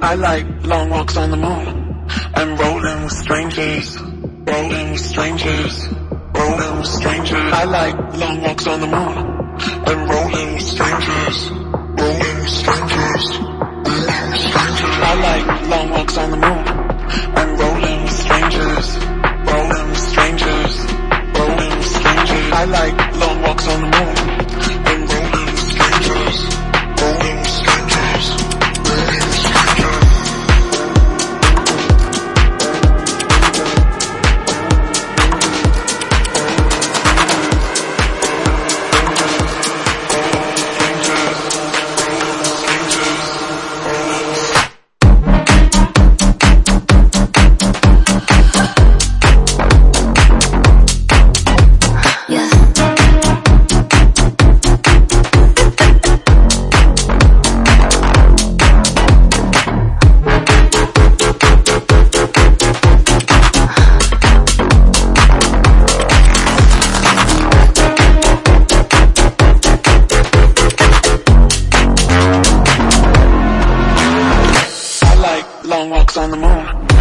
I like long walks on the moon. I'm rolling with strangers, rolling with strangers, rolling with strangers. I like long walks on the moon. And rolling with strangers, rolling with strangers, rolling with strangers. I like long walks on the moon. And rolling with strangers, rolling with strangers, rolling with strangers. I like long walks on the moon long walks on the moon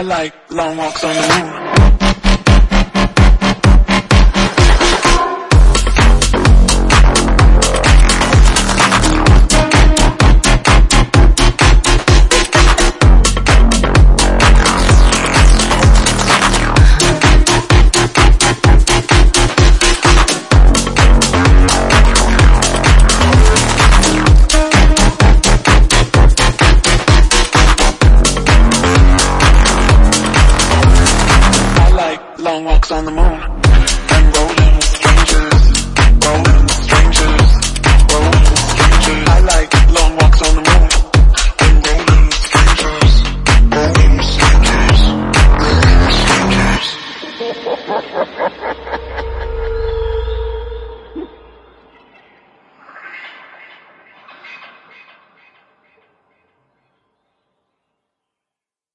I like long walks on the moon.